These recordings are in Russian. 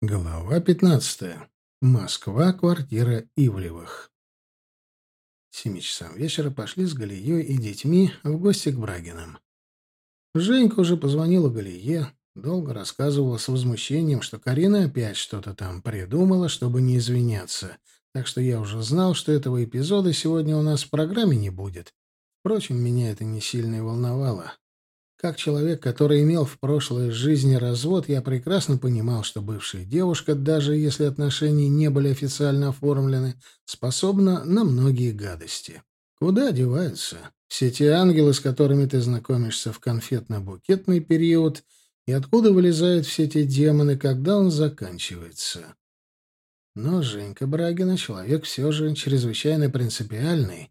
Глава 15. Москва, квартира Ивлевых. Семи часам вечера пошли с Галией и детьми в гости к Брагинам. Женька уже позвонила Галие, долго рассказывала с возмущением, что Карина опять что-то там придумала, чтобы не извиняться, так что я уже знал, что этого эпизода сегодня у нас в программе не будет. Впрочем, меня это не сильно и волновало. Как человек, который имел в прошлой жизни развод, я прекрасно понимал, что бывшая девушка, даже если отношения не были официально оформлены, способна на многие гадости. Куда деваются все те ангелы, с которыми ты знакомишься в конфетно-букетный период, и откуда вылезают все те демоны, когда он заканчивается? Но Женька Брагина человек все же чрезвычайно принципиальный,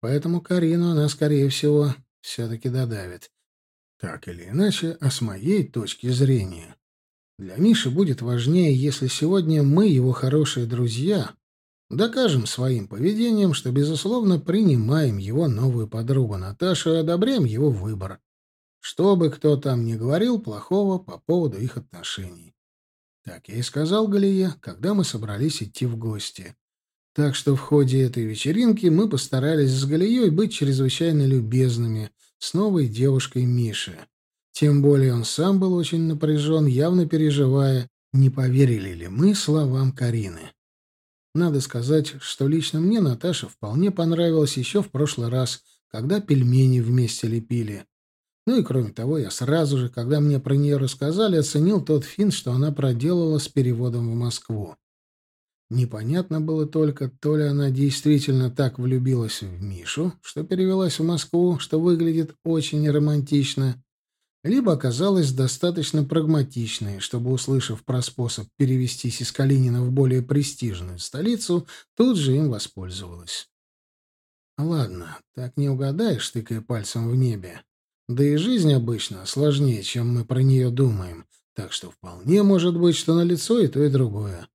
поэтому Карину она, скорее всего, все-таки додавит. Так или иначе, а с моей точки зрения, для Миши будет важнее, если сегодня мы, его хорошие друзья, докажем своим поведением, что, безусловно, принимаем его новую подругу Наташу и одобряем его выбор. Что бы кто там ни говорил плохого по поводу их отношений. Так я и сказал Галие, когда мы собрались идти в гости. Так что в ходе этой вечеринки мы постарались с Галией быть чрезвычайно любезными — с новой девушкой Миши. Тем более он сам был очень напряжен, явно переживая, не поверили ли мы словам Карины. Надо сказать, что лично мне Наташа вполне понравилась еще в прошлый раз, когда пельмени вместе лепили. Ну и кроме того, я сразу же, когда мне про нее рассказали, оценил тот фин, что она проделала с переводом в Москву. Непонятно было только, то ли она действительно так влюбилась в Мишу, что перевелась в Москву, что выглядит очень романтично, либо оказалась достаточно прагматичной, чтобы, услышав про способ перевестись из Калинина в более престижную столицу, тут же им воспользовалась. Ладно, так не угадаешь, тыкая пальцем в небе. Да и жизнь обычно сложнее, чем мы про нее думаем, так что вполне может быть, что на лицо и то, и другое.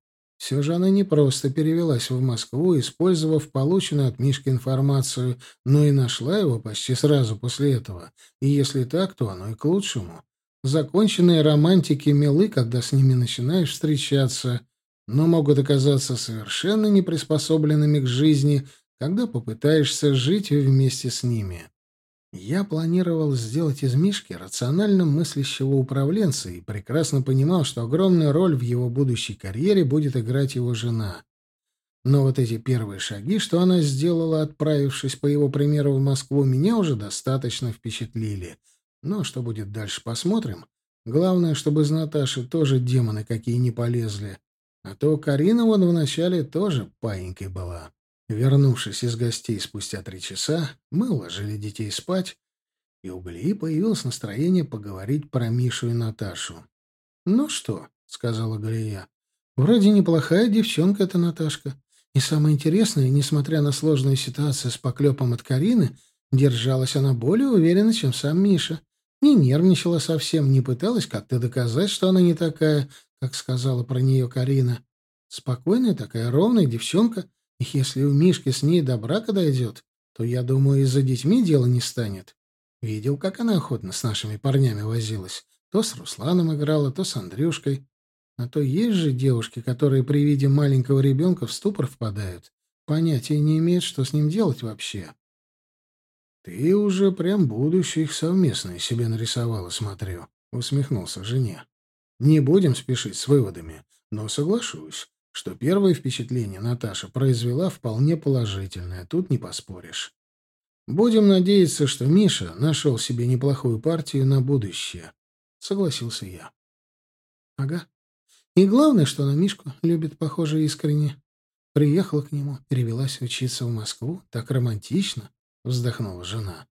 Все же она не просто перевелась в Москву, использовав полученную от Мишки информацию, но и нашла его почти сразу после этого. И если так, то оно и к лучшему. Законченные романтики милы, когда с ними начинаешь встречаться, но могут оказаться совершенно неприспособленными к жизни, когда попытаешься жить вместе с ними. Я планировал сделать из Мишки рационально мыслящего управленца и прекрасно понимал, что огромную роль в его будущей карьере будет играть его жена. Но вот эти первые шаги, что она сделала, отправившись по его примеру в Москву, меня уже достаточно впечатлили. Но что будет дальше, посмотрим. Главное, чтобы из Наташи тоже демоны какие не полезли. А то Карина вон вначале тоже паинькой была. Вернувшись из гостей спустя три часа, мы уложили детей спать, и у Галии появилось настроение поговорить про Мишу и Наташу. «Ну что?» — сказала Галия. «Вроде неплохая девчонка эта Наташка. И самое интересное, несмотря на сложную ситуацию с поклепом от Карины, держалась она более уверенно, чем сам Миша. Не нервничала совсем, не пыталась как-то доказать, что она не такая, как сказала про нее Карина. Спокойная такая, ровная девчонка, если у Мишки с ней до брака дойдет, то, я думаю, и за детьми дело не станет. Видел, как она охотно с нашими парнями возилась. То с Русланом играла, то с Андрюшкой. А то есть же девушки, которые при виде маленького ребенка в ступор впадают. Понятия не имеют, что с ним делать вообще. «Ты уже прям будущее их совместное себе нарисовала, смотрю», — усмехнулся жене. «Не будем спешить с выводами, но соглашусь что первое впечатление Наташа произвела вполне положительное, тут не поспоришь. Будем надеяться, что Миша нашел себе неплохую партию на будущее, согласился я. Ага. И главное, что она Мишку любит, похоже, искренне. Приехала к нему, перевелась учиться в Москву, так романтично, вздохнула жена.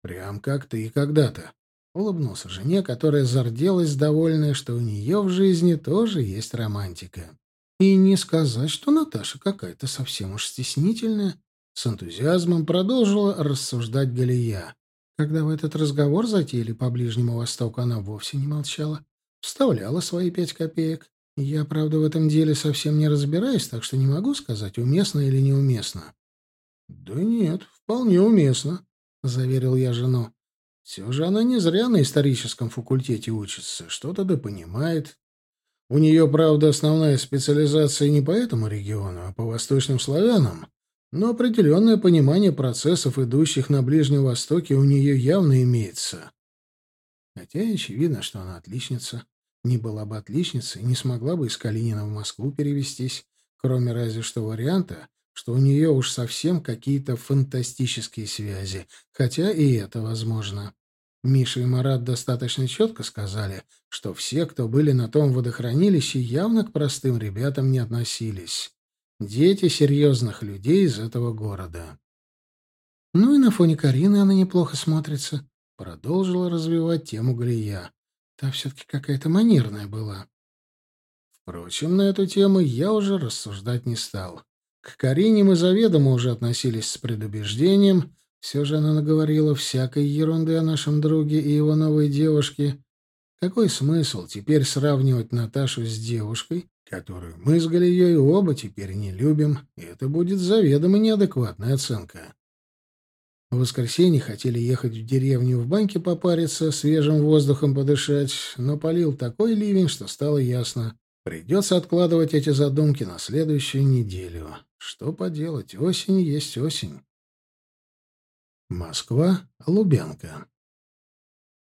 Прям как ты когда-то. Улыбнулся жене, которая зарделась, довольная, что у нее в жизни тоже есть романтика. И не сказать, что Наташа какая-то совсем уж стеснительная. С энтузиазмом продолжила рассуждать Галия. Когда в этот разговор затеяли по Ближнему Востоку, она вовсе не молчала. Вставляла свои пять копеек. Я, правда, в этом деле совсем не разбираюсь, так что не могу сказать, уместно или неуместно. — Да нет, вполне уместно, — заверил я жену. Все же она не зря на историческом факультете учится, что-то да понимает, У нее, правда, основная специализация не по этому региону, а по восточным славянам, но определенное понимание процессов, идущих на Ближнем Востоке, у нее явно имеется. Хотя очевидно, что она отличница. Не была бы отличницей, не смогла бы из Калинина в Москву перевестись, кроме разве что варианта, что у нее уж совсем какие-то фантастические связи, хотя и это возможно. Миша и Марат достаточно четко сказали, что все, кто были на том водохранилище, явно к простым ребятам не относились. Дети серьезных людей из этого города. Ну и на фоне Карины она неплохо смотрится. Продолжила развивать тему Галия. Та все-таки какая-то манерная была. Впрочем, на эту тему я уже рассуждать не стал. К Карине мы заведомо уже относились с предубеждением, все же она наговорила всякой ерунды о нашем друге и его новой девушке. Какой смысл теперь сравнивать Наташу с девушкой, которую мы с Галией оба теперь не любим, и это будет заведомо неадекватная оценка. В воскресенье хотели ехать в деревню в баньке попариться, свежим воздухом подышать, но полил такой ливень, что стало ясно. Придется откладывать эти задумки на следующую неделю. Что поделать, осень есть осень. Москва, Лубянка.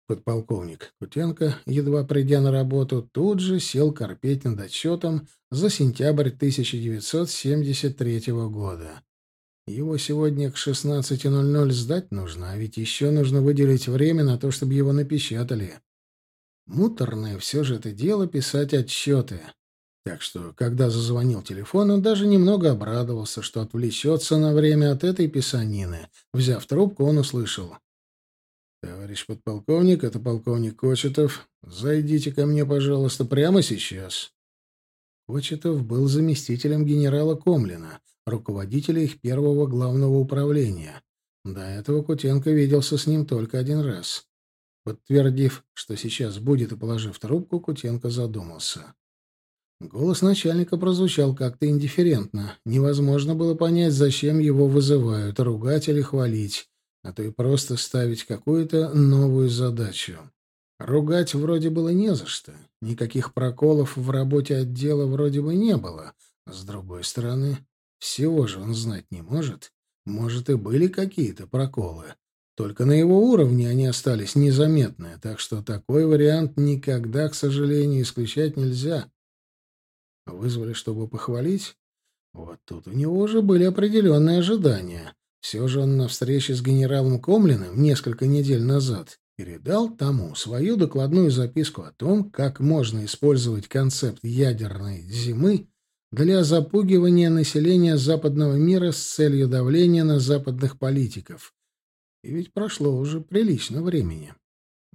Подполковник Кутенко, едва придя на работу, тут же сел корпеть над отчетом за сентябрь 1973 года. Его сегодня к 16.00 сдать нужно, а ведь еще нужно выделить время на то, чтобы его напечатали. Муторное все же это дело писать отчеты. Так что, когда зазвонил телефон, он даже немного обрадовался, что отвлечется на время от этой писанины. Взяв трубку, он услышал. «Товарищ подполковник, это полковник Кочетов. Зайдите ко мне, пожалуйста, прямо сейчас». Кочетов был заместителем генерала Комлина, руководителя их первого главного управления. До этого Кутенко виделся с ним только один раз. Подтвердив, что сейчас будет, и положив трубку, Кутенко задумался. Голос начальника прозвучал как-то индифферентно. Невозможно было понять, зачем его вызывают, ругать или хвалить, а то и просто ставить какую-то новую задачу. Ругать вроде было не за что. Никаких проколов в работе отдела вроде бы не было. С другой стороны, всего же он знать не может. Может, и были какие-то проколы. Только на его уровне они остались незаметны, так что такой вариант никогда, к сожалению, исключать нельзя. Вызвали, чтобы похвалить? Вот тут у него уже были определенные ожидания. Все же он на встрече с генералом Комлиным несколько недель назад передал тому свою докладную записку о том, как можно использовать концепт ядерной зимы для запугивания населения западного мира с целью давления на западных политиков. И ведь прошло уже прилично времени.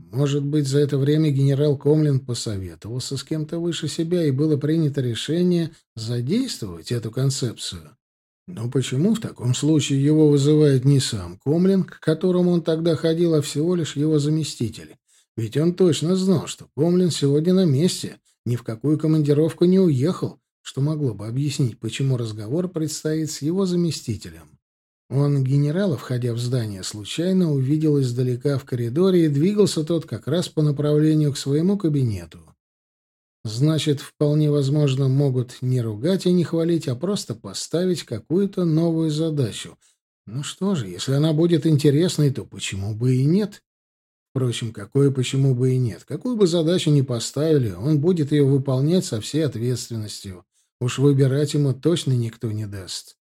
Может быть, за это время генерал Комлин посоветовался с кем-то выше себя, и было принято решение задействовать эту концепцию. Но почему в таком случае его вызывает не сам Комлин, к которому он тогда ходил, а всего лишь его заместитель? Ведь он точно знал, что Комлин сегодня на месте, ни в какую командировку не уехал, что могло бы объяснить, почему разговор предстоит с его заместителем. Он, генерала, входя в здание, случайно увидел издалека в коридоре, и двигался тот как раз по направлению к своему кабинету. Значит, вполне возможно, могут не ругать и не хвалить, а просто поставить какую-то новую задачу. Ну что же, если она будет интересной, то почему бы и нет? Впрочем, какое почему бы и нет? Какую бы задачу ни поставили, он будет ее выполнять со всей ответственностью. Уж выбирать ему точно никто не даст.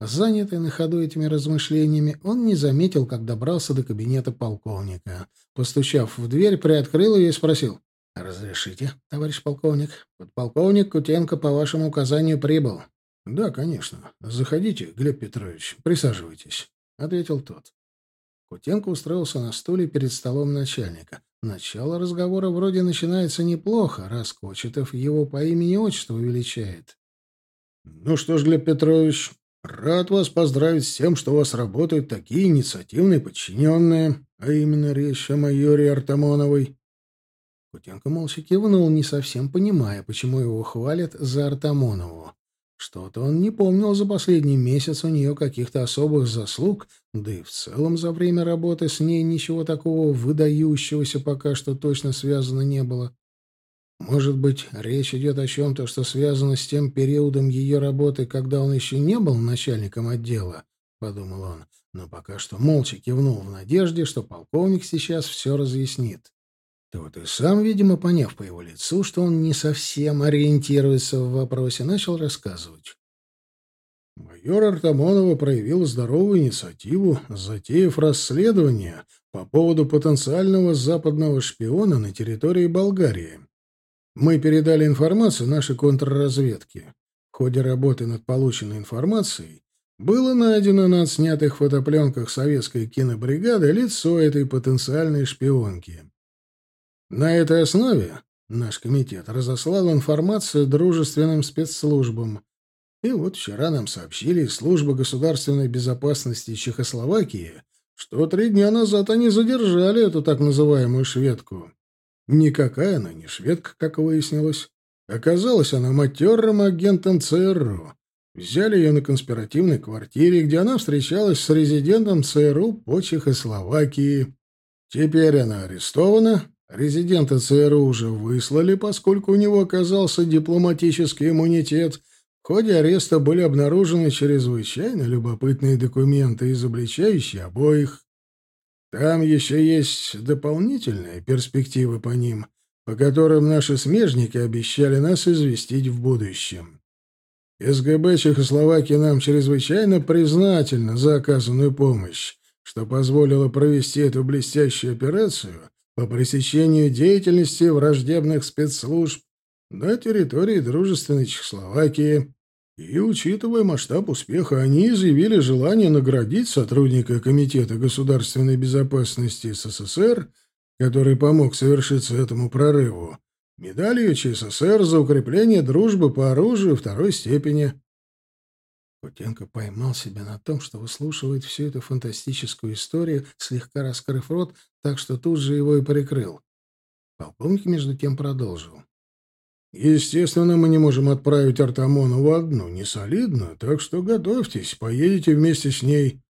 Занятый на ходу этими размышлениями, он не заметил, как добрался до кабинета полковника. Постучав в дверь, приоткрыл ее и спросил. «Разрешите, товарищ полковник? Подполковник Кутенко по вашему указанию прибыл». «Да, конечно. Заходите, Глеб Петрович. Присаживайтесь», — ответил тот. Кутенко устроился на стуле перед столом начальника. Начало разговора вроде начинается неплохо, раз Кочетов его по имени-отчеству величает. «Ну что ж, Глеб Петрович, Рад вас поздравить с тем, что у вас работают такие инициативные подчиненные, а именно речь о майоре Артамоновой. Путенко молча кивнул, не совсем понимая, почему его хвалят за Артамонову. Что-то он не помнил за последний месяц у нее каких-то особых заслуг, да и в целом за время работы с ней ничего такого выдающегося пока что точно связано не было. Может быть, речь идет о чем-то, что связано с тем периодом ее работы, когда он еще не был начальником отдела, — подумал он, но пока что молча кивнул в надежде, что полковник сейчас все разъяснит. Тот и сам, видимо, поняв по его лицу, что он не совсем ориентируется в вопросе, начал рассказывать. Майор Артамонова проявил здоровую инициативу, затеяв расследование по поводу потенциального западного шпиона на территории Болгарии. Мы передали информацию нашей контрразведке. В ходе работы над полученной информацией было найдено на отснятых фотопленках советской кинобригады лицо этой потенциальной шпионки. На этой основе наш комитет разослал информацию дружественным спецслужбам. И вот вчера нам сообщили из службы государственной безопасности Чехословакии, что три дня назад они задержали эту так называемую шведку. Никакая она не шведка, как выяснилось. Оказалась она матерым агентом ЦРУ. Взяли ее на конспиративной квартире, где она встречалась с резидентом ЦРУ по Чехословакии. Теперь она арестована, Резидента ЦРУ уже выслали, поскольку у него оказался дипломатический иммунитет. В ходе ареста были обнаружены чрезвычайно любопытные документы, изобличающие обоих. Там еще есть дополнительные перспективы по ним, по которым наши смежники обещали нас известить в будущем. СГБ Чехословакии нам чрезвычайно признательна за оказанную помощь, что позволило провести эту блестящую операцию — по пресечению деятельности враждебных спецслужб на территории дружественной Чехословакии. И, учитывая масштаб успеха, они изъявили желание наградить сотрудника Комитета государственной безопасности СССР, который помог совершиться этому прорыву, медалью ЧССР за укрепление дружбы по оружию второй степени. Путенко поймал себя на том, что выслушивает всю эту фантастическую историю, слегка раскрыв рот, так что тут же его и прикрыл. Полковник между тем продолжил. «Естественно, мы не можем отправить Артамонову одну, не солидную, так что готовьтесь, поедете вместе с ней.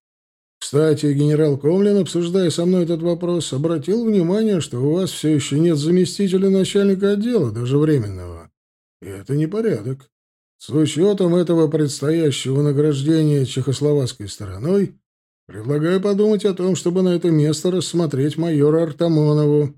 Кстати, генерал Комлин, обсуждая со мной этот вопрос, обратил внимание, что у вас все еще нет заместителя начальника отдела, даже временного. И это непорядок. С учетом этого предстоящего награждения чехословацкой стороной, предлагаю подумать о том, чтобы на это место рассмотреть майора Артамонову.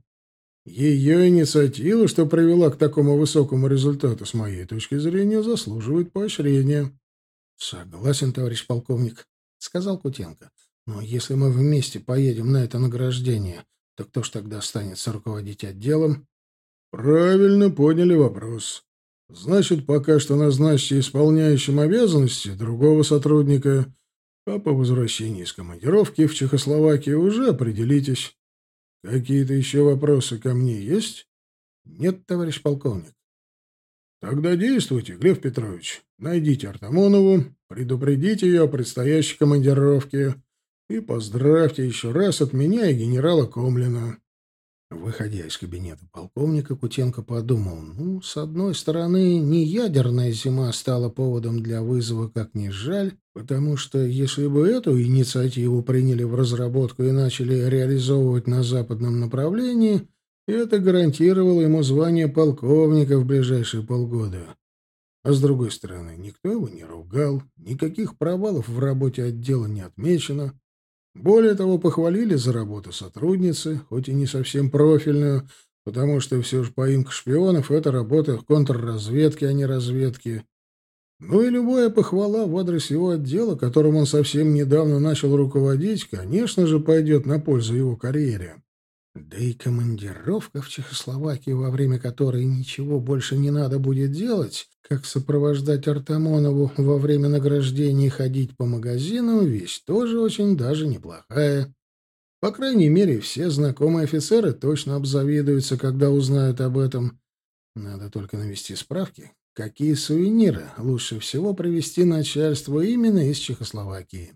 Ее инициатива, что привела к такому высокому результату, с моей точки зрения, заслуживает поощрения. — Согласен, товарищ полковник, — сказал Кутенко. — Но если мы вместе поедем на это награждение, то кто ж тогда останется руководить отделом? — Правильно поняли вопрос. Значит, пока что назначьте исполняющим обязанности другого сотрудника, а по возвращении из командировки в Чехословакию уже определитесь. Какие-то еще вопросы ко мне есть? Нет, товарищ полковник. Тогда действуйте, Глеб Петрович. Найдите Артамонову, предупредите ее о предстоящей командировке и поздравьте еще раз от меня и генерала Комлина. Выходя из кабинета полковника, Кутенко подумал, ну, с одной стороны, не ядерная зима стала поводом для вызова, как ни жаль, потому что если бы эту инициативу приняли в разработку и начали реализовывать на западном направлении, это гарантировало ему звание полковника в ближайшие полгода. А с другой стороны, никто его не ругал, никаких провалов в работе отдела не отмечено, более того, похвалили за работу сотрудницы, хоть и не совсем профильную, потому что все же поимка шпионов — это работа контрразведки, а не разведки. Ну и любая похвала в адрес его отдела, которым он совсем недавно начал руководить, конечно же, пойдет на пользу его карьере. Да и командировка в Чехословакию, во время которой ничего больше не надо будет делать, как сопровождать Артамонову во время награждения и ходить по магазинам, вещь тоже очень даже неплохая. По крайней мере, все знакомые офицеры точно обзавидуются, когда узнают об этом. Надо только навести справки, какие сувениры лучше всего привезти начальству именно из Чехословакии.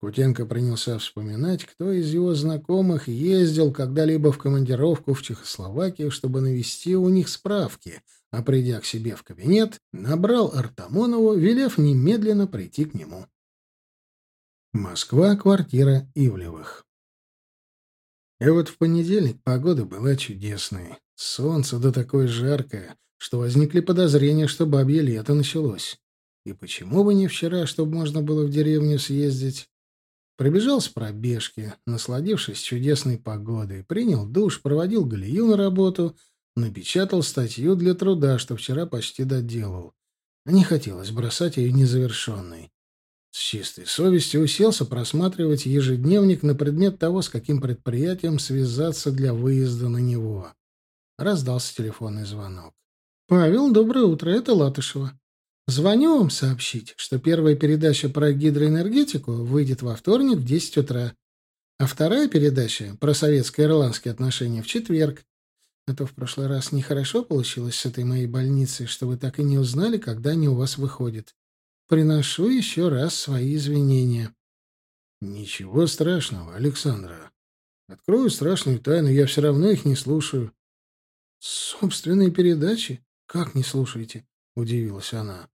Кутенко принялся вспоминать, кто из его знакомых ездил когда-либо в командировку в Чехословакию, чтобы навести у них справки, а придя к себе в кабинет, набрал Артамонову, велев немедленно прийти к нему. Москва, квартира Ивлевых. И вот в понедельник погода была чудесной. Солнце да такое жаркое, что возникли подозрения, что бабье лето началось. И почему бы не вчера, чтобы можно было в деревню съездить? Прибежал с пробежки, насладившись чудесной погодой, принял душ, проводил Галию на работу, напечатал статью для труда, что вчера почти доделал. Не хотелось бросать ее незавершенной. С чистой совестью уселся просматривать ежедневник на предмет того, с каким предприятием связаться для выезда на него. Раздался телефонный звонок. «Павел, доброе утро, это Латышева. Звоню вам сообщить, что первая передача про гидроэнергетику выйдет во вторник в 10 утра, а вторая передача про советско-ирландские отношения в четверг. А то в прошлый раз нехорошо получилось с этой моей больницей, что вы так и не узнали, когда они у вас выходят. Приношу еще раз свои извинения. Ничего страшного, Александра. Открою страшную тайну, я все равно их не слушаю. Собственные передачи? Как не слушаете? Удивилась она.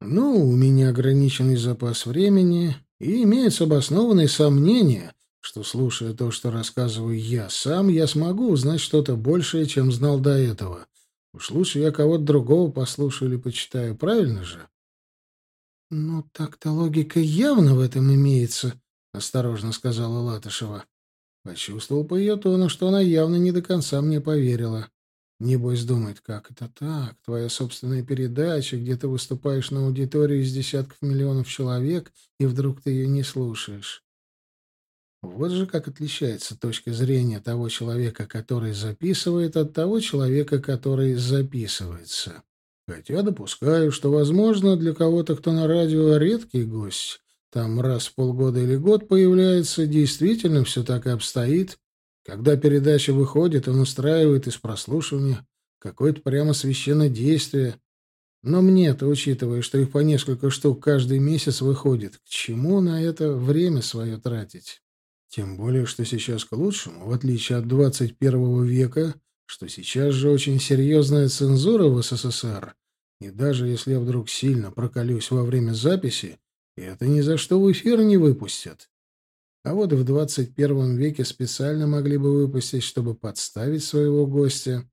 Ну, у меня ограниченный запас времени, и имеются обоснованные сомнения, что, слушая то, что рассказываю я сам, я смогу узнать что-то большее, чем знал до этого. Уж лучше я кого-то другого послушаю или почитаю, правильно же? — Ну, так-то логика явно в этом имеется, — осторожно сказала Латышева. Почувствовал по ее тону, что она явно не до конца мне поверила. Небось думает, как это так? Твоя собственная передача, где ты выступаешь на аудитории из десятков миллионов человек, и вдруг ты ее не слушаешь. Вот же как отличается точка зрения того человека, который записывает, от того человека, который записывается. Хотя допускаю, что, возможно, для кого-то, кто на радио редкий гость, там раз в полгода или год появляется, действительно все так и обстоит. Когда передача выходит, он устраивает из прослушивания какое-то прямо священное действие. Но мне-то, учитывая, что их по несколько штук каждый месяц выходит, к чему на это время свое тратить? Тем более, что сейчас к лучшему, в отличие от 21 века, что сейчас же очень серьезная цензура в СССР, и даже если я вдруг сильно проколюсь во время записи, это ни за что в эфир не выпустят. А вот в 21 веке специально могли бы выпустить, чтобы подставить своего гостя.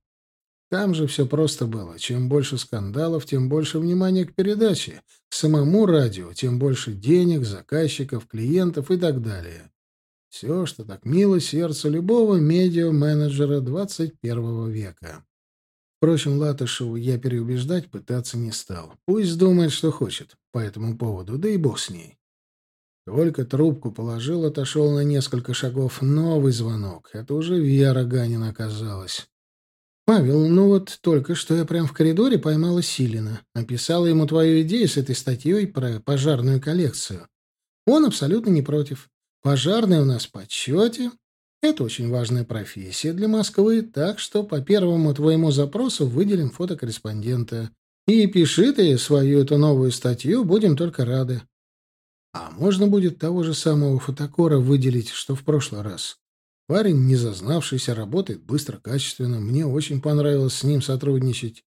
Там же все просто было. Чем больше скандалов, тем больше внимания к передаче. К самому радио, тем больше денег, заказчиков, клиентов и так далее. Все, что так мило сердцу любого медиа-менеджера 21 века. Впрочем, Латышеву я переубеждать пытаться не стал. Пусть думает, что хочет по этому поводу, да и бог с ней. Только трубку положил, отошел на несколько шагов. Новый звонок. Это уже Вера Ганина оказалась. «Павел, ну вот только что я прямо в коридоре поймала Силина. Написала ему твою идею с этой статьей про пожарную коллекцию. Он абсолютно не против. Пожарный у нас в подсчете. Это очень важная профессия для Москвы, так что по первому твоему запросу выделим фотокорреспондента. И пиши ты свою эту новую статью, будем только рады. А можно будет того же самого фотокора выделить, что в прошлый раз. Парень, не зазнавшийся, работает быстро, качественно. Мне очень понравилось с ним сотрудничать.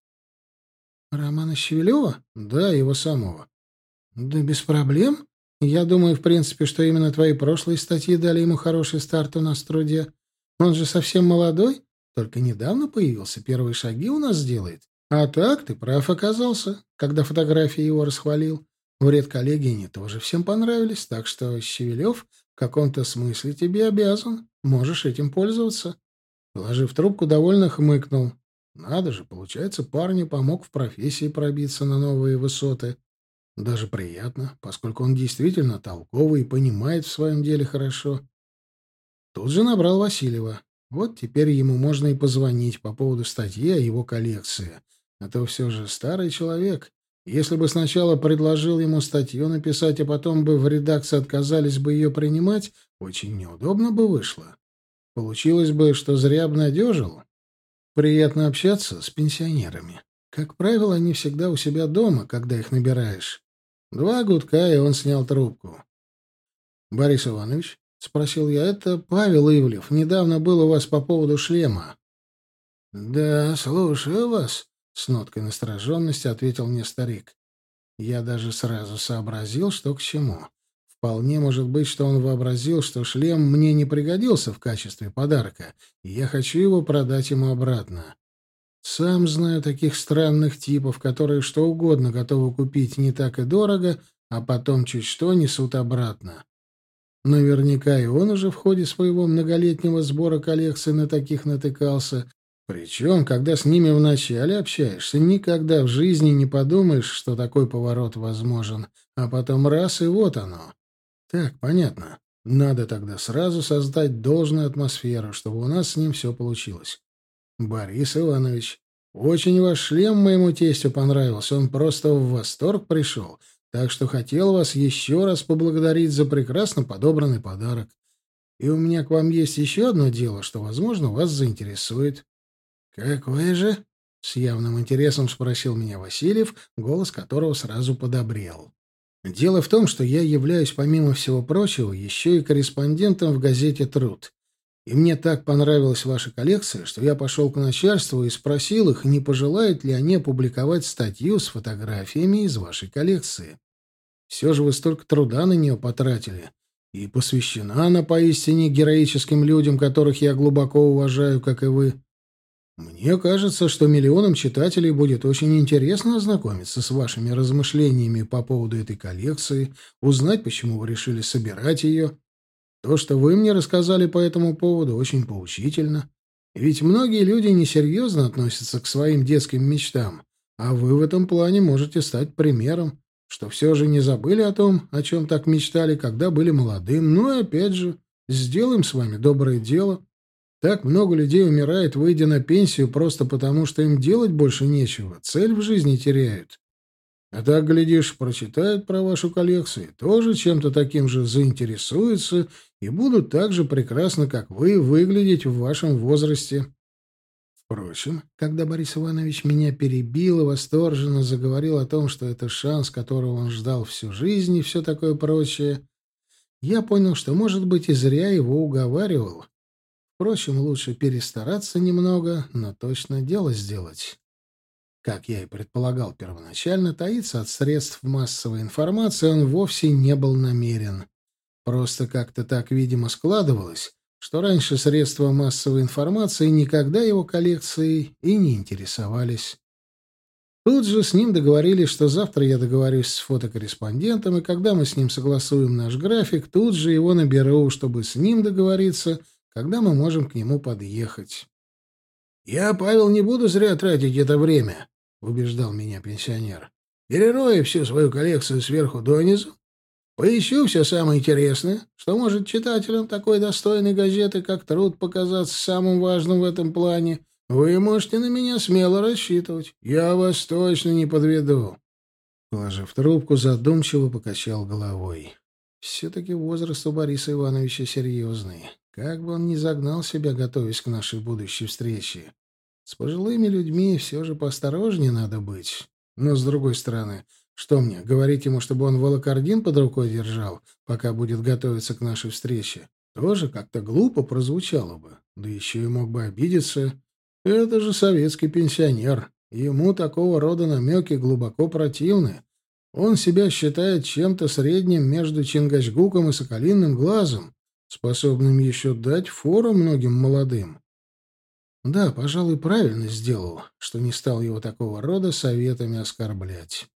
Романа Щевелева? Да, его самого. Да без проблем. Я думаю, в принципе, что именно твои прошлые статьи дали ему хороший старт у нас в труде. Он же совсем молодой, только недавно появился, первые шаги у нас делает. А так, ты прав оказался, когда фотографии его расхвалил. Вред коллегии тоже всем понравились, так что Щевелев в каком-то смысле тебе обязан. Можешь этим пользоваться. Положив трубку, довольно хмыкнул. Надо же, получается, парню помог в профессии пробиться на новые высоты. Даже приятно, поскольку он действительно толковый и понимает в своем деле хорошо. Тут же набрал Васильева. Вот теперь ему можно и позвонить по поводу статьи о его коллекции. А то все же старый человек. Если бы сначала предложил ему статью написать, а потом бы в редакции отказались бы ее принимать, очень неудобно бы вышло. Получилось бы, что зря обнадежил. Приятно общаться с пенсионерами. Как правило, они всегда у себя дома, когда их набираешь. Два гудка, и он снял трубку. «Борис Иванович?» — спросил я. «Это Павел Ивлев. Недавно был у вас по поводу шлема». «Да, слушаю вас», — с ноткой настороженности ответил мне старик. Я даже сразу сообразил, что к чему. Вполне может быть, что он вообразил, что шлем мне не пригодился в качестве подарка, и я хочу его продать ему обратно. Сам знаю таких странных типов, которые что угодно готовы купить не так и дорого, а потом чуть что несут обратно. Наверняка и он уже в ходе своего многолетнего сбора коллекции на таких натыкался. Причем, когда с ними вначале общаешься, никогда в жизни не подумаешь, что такой поворот возможен. А потом раз — и вот оно. Так, понятно. Надо тогда сразу создать должную атмосферу, чтобы у нас с ним все получилось. Борис Иванович, очень ваш шлем моему тестю понравился. Он просто в восторг пришел. Так что хотел вас еще раз поблагодарить за прекрасно подобранный подарок. И у меня к вам есть еще одно дело, что, возможно, вас заинтересует. — Какое же? — с явным интересом спросил меня Васильев, голос которого сразу подобрел. Дело в том, что я являюсь, помимо всего прочего, еще и корреспондентом в газете «Труд». И мне так понравилась ваша коллекция, что я пошел к начальству и спросил их, не пожелают ли они опубликовать статью с фотографиями из вашей коллекции. Все же вы столько труда на нее потратили. И посвящена она поистине героическим людям, которых я глубоко уважаю, как и вы. Мне кажется, что миллионам читателей будет очень интересно ознакомиться с вашими размышлениями по поводу этой коллекции, узнать, почему вы решили собирать ее, то, что вы мне рассказали по этому поводу, очень поучительно. Ведь многие люди несерьезно относятся к своим детским мечтам, а вы в этом плане можете стать примером, что все же не забыли о том, о чем так мечтали, когда были молодым. Ну и опять же, сделаем с вами доброе дело. Так много людей умирает, выйдя на пенсию, просто потому, что им делать больше нечего, цель в жизни теряют. А так, глядишь, прочитают про вашу коллекцию, тоже чем-то таким же заинтересуются и будут так же прекрасно, как вы, выглядеть в вашем возрасте. Впрочем, когда Борис Иванович меня перебил и восторженно заговорил о том, что это шанс, которого он ждал всю жизнь и все такое прочее, я понял, что, может быть, и зря его уговаривал. Впрочем, лучше перестараться немного, но точно дело сделать. Как я и предполагал первоначально, таиться от средств массовой информации он вовсе не был намерен. Просто как-то так, видимо, складывалось, что раньше средства массовой информации никогда его коллекцией и не интересовались. Тут же с ним договорились, что завтра я договорюсь с фотокорреспондентом, и когда мы с ним согласуем наш график, тут же его наберу, чтобы с ним договориться, когда мы можем к нему подъехать. «Я, Павел, не буду зря тратить это время», — убеждал меня пенсионер. «Перерою всю свою коллекцию сверху донизу, поищу все самое интересное, что может читателям такой достойной газеты, как «Труд», показаться самым важным в этом плане. Вы можете на меня смело рассчитывать. Я вас точно не подведу». Положив трубку, задумчиво покачал головой. Все-таки возраст у Бориса Ивановича серьезный. Как бы он ни загнал себя, готовясь к нашей будущей встрече. С пожилыми людьми все же поосторожнее надо быть. Но, с другой стороны, что мне, говорить ему, чтобы он волокордин под рукой держал, пока будет готовиться к нашей встрече? Тоже как-то глупо прозвучало бы. Да еще и мог бы обидеться. Это же советский пенсионер. Ему такого рода намеки глубоко противны. Он себя считает чем-то средним между Чингачгуком и Соколиным глазом, способным еще дать фору многим молодым. Да, пожалуй, правильно сделал, что не стал его такого рода советами оскорблять.